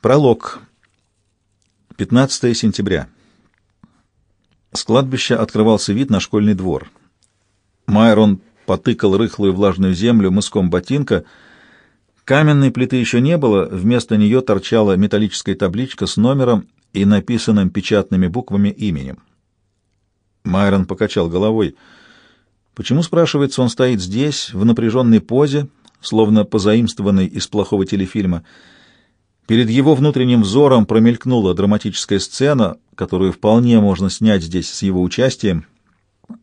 Пролог. 15 сентября. С кладбища открывался вид на школьный двор. Майрон потыкал рыхлую влажную землю мыском ботинка. Каменной плиты еще не было, вместо нее торчала металлическая табличка с номером и написанным печатными буквами именем. Майрон покачал головой. Почему, спрашивается, он стоит здесь, в напряженной позе, словно позаимствованный из плохого телефильма, — Перед его внутренним взором промелькнула драматическая сцена, которую вполне можно снять здесь с его участием.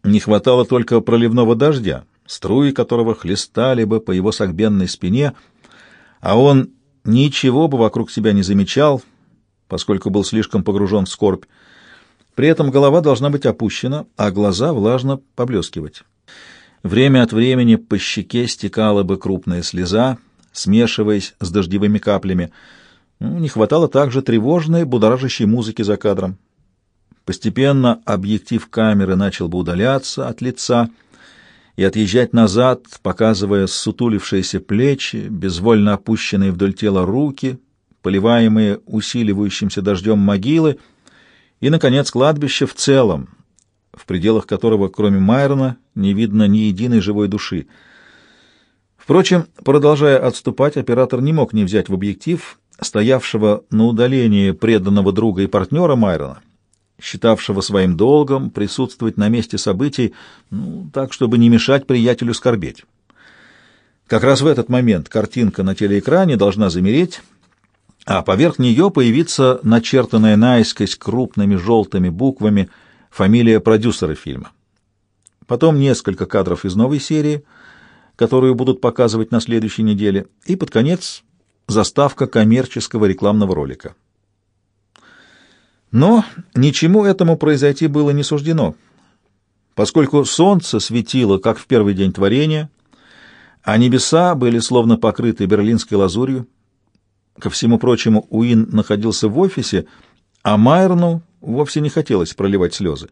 Не хватало только проливного дождя, струи которого хлестали бы по его согбенной спине, а он ничего бы вокруг себя не замечал, поскольку был слишком погружен в скорбь. При этом голова должна быть опущена, а глаза влажно поблескивать. Время от времени по щеке стекала бы крупная слеза, смешиваясь с дождевыми каплями — не хватало также тревожной, будоражащей музыки за кадром. Постепенно объектив камеры начал бы удаляться от лица и отъезжать назад, показывая сутулившиеся плечи, безвольно опущенные вдоль тела руки, поливаемые усиливающимся дождем могилы, и, наконец, кладбище в целом, в пределах которого, кроме Майрона, не видно ни единой живой души. Впрочем, продолжая отступать, оператор не мог не взять в объектив стоявшего на удалении преданного друга и партнера Майрона, считавшего своим долгом присутствовать на месте событий, ну, так, чтобы не мешать приятелю скорбеть. Как раз в этот момент картинка на телеэкране должна замереть, а поверх нее появиться начертанная наискось крупными желтыми буквами фамилия продюсера фильма. Потом несколько кадров из новой серии, которую будут показывать на следующей неделе, и под конец заставка коммерческого рекламного ролика. Но ничему этому произойти было не суждено, поскольку солнце светило, как в первый день творения, а небеса были словно покрыты берлинской лазурью. Ко всему прочему, Уин находился в офисе, а Майерну вовсе не хотелось проливать слезы.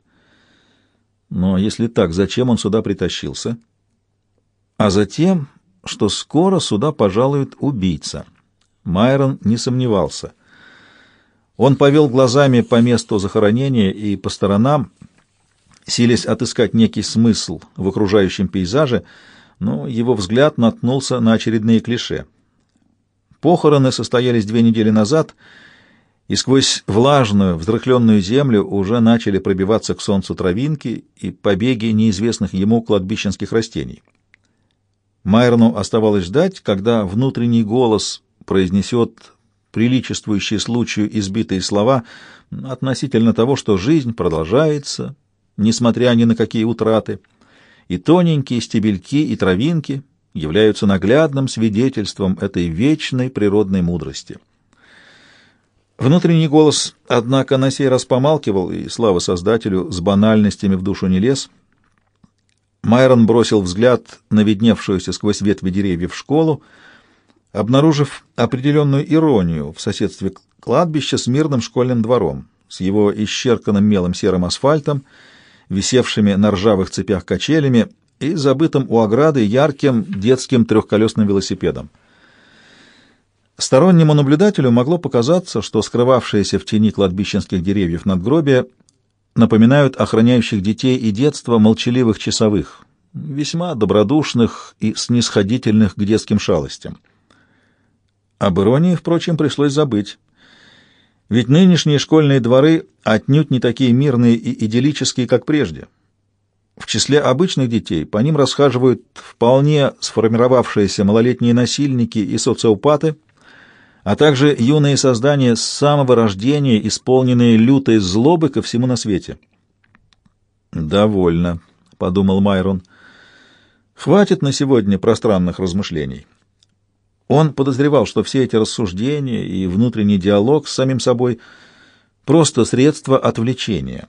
Но если так, зачем он сюда притащился? А затем, что скоро сюда пожалует убийца — Майрон не сомневался. Он повел глазами по месту захоронения и по сторонам, силясь отыскать некий смысл в окружающем пейзаже, но его взгляд наткнулся на очередные клише. Похороны состоялись две недели назад, и сквозь влажную, взрыхленную землю уже начали пробиваться к солнцу травинки и побеги неизвестных ему кладбищенских растений. Майрону оставалось ждать, когда внутренний голос произнесет приличествующие случаю избитые слова относительно того, что жизнь продолжается, несмотря ни на какие утраты, и тоненькие стебельки и травинки являются наглядным свидетельством этой вечной природной мудрости. Внутренний голос, однако, на сей раз помалкивал, и, слава Создателю, с банальностями в душу не лез. Майрон бросил взгляд на видневшуюся сквозь ветви деревьев школу, обнаружив определенную иронию в соседстве кладбища с мирным школьным двором, с его исчерканным мелом серым асфальтом, висевшими на ржавых цепях качелями и забытым у ограды ярким детским трехколесным велосипедом. Стороннему наблюдателю могло показаться, что скрывавшиеся в тени кладбищенских деревьев надгробия напоминают охраняющих детей и детство молчаливых часовых, весьма добродушных и снисходительных к детским шалостям. Об иронии, впрочем, пришлось забыть. Ведь нынешние школьные дворы отнюдь не такие мирные и идиллические, как прежде. В числе обычных детей по ним расхаживают вполне сформировавшиеся малолетние насильники и социопаты, а также юные создания с самого рождения, исполненные лютой злобы ко всему на свете. «Довольно», — подумал Майрон. «Хватит на сегодня пространных размышлений». Он подозревал, что все эти рассуждения и внутренний диалог с самим собой — просто средство отвлечения,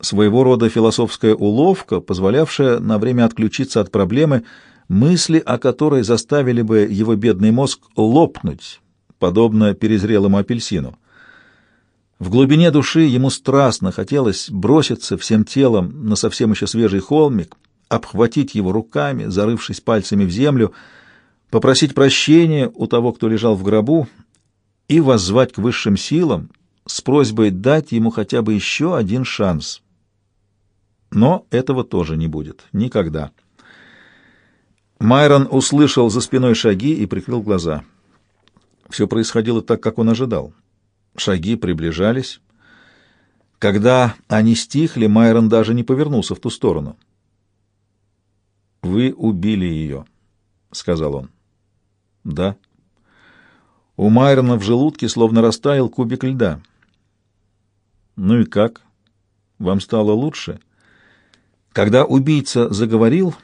своего рода философская уловка, позволявшая на время отключиться от проблемы, мысли о которой заставили бы его бедный мозг лопнуть, подобно перезрелому апельсину. В глубине души ему страстно хотелось броситься всем телом на совсем еще свежий холмик, обхватить его руками, зарывшись пальцами в землю — попросить прощения у того, кто лежал в гробу, и воззвать к высшим силам с просьбой дать ему хотя бы еще один шанс. Но этого тоже не будет. Никогда. Майрон услышал за спиной шаги и прикрыл глаза. Все происходило так, как он ожидал. Шаги приближались. Когда они стихли, Майрон даже не повернулся в ту сторону. «Вы убили ее», — сказал он. «Да». У Майрона в желудке словно растаял кубик льда. «Ну и как? Вам стало лучше?» Когда убийца заговорил,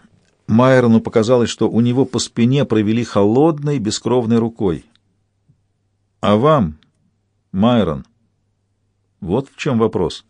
Майрону показалось, что у него по спине провели холодной, бескровной рукой. «А вам, Майрон?» Вот в чем вопрос.